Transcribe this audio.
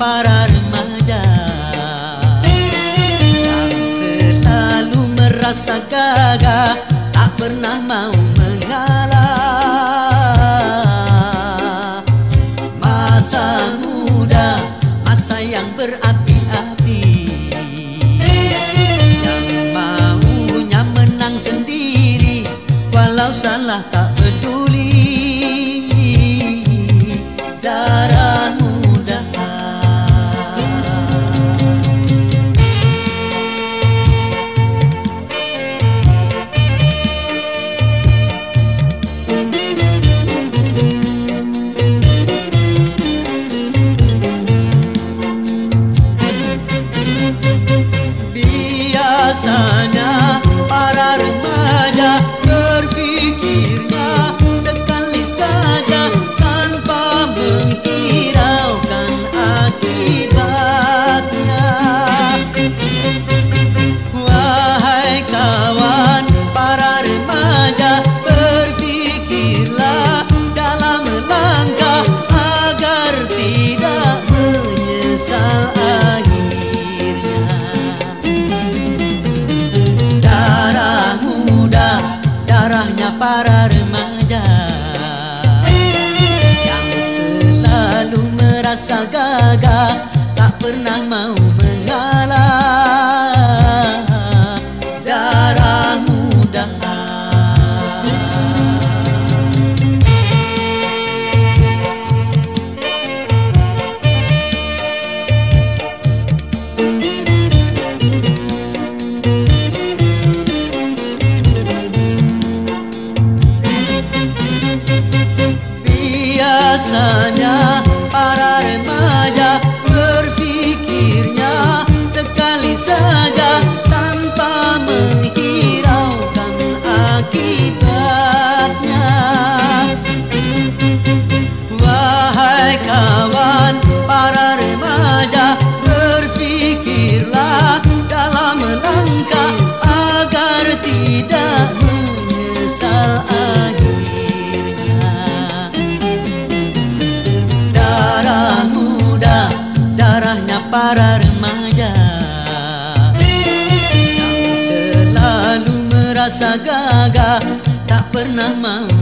para remaja. Yang selalu merasa gagah Tak pernah mau mengalah. Masa muda, masa yang berapi-api. Yang maunya menang sendiri Walau salah tak Biasanya para remaja Yang selalu merasa gagah Tak pernah mau Biasanya para remaja berfikirnya sekali saja tanpa menghiraukan akibatnya. Wahai kawan para remaja berfikirlah dalam melangkah agar tidak menyesal akhirnya. para remaja. Yang selalu merasa gagah Tak pernah mahu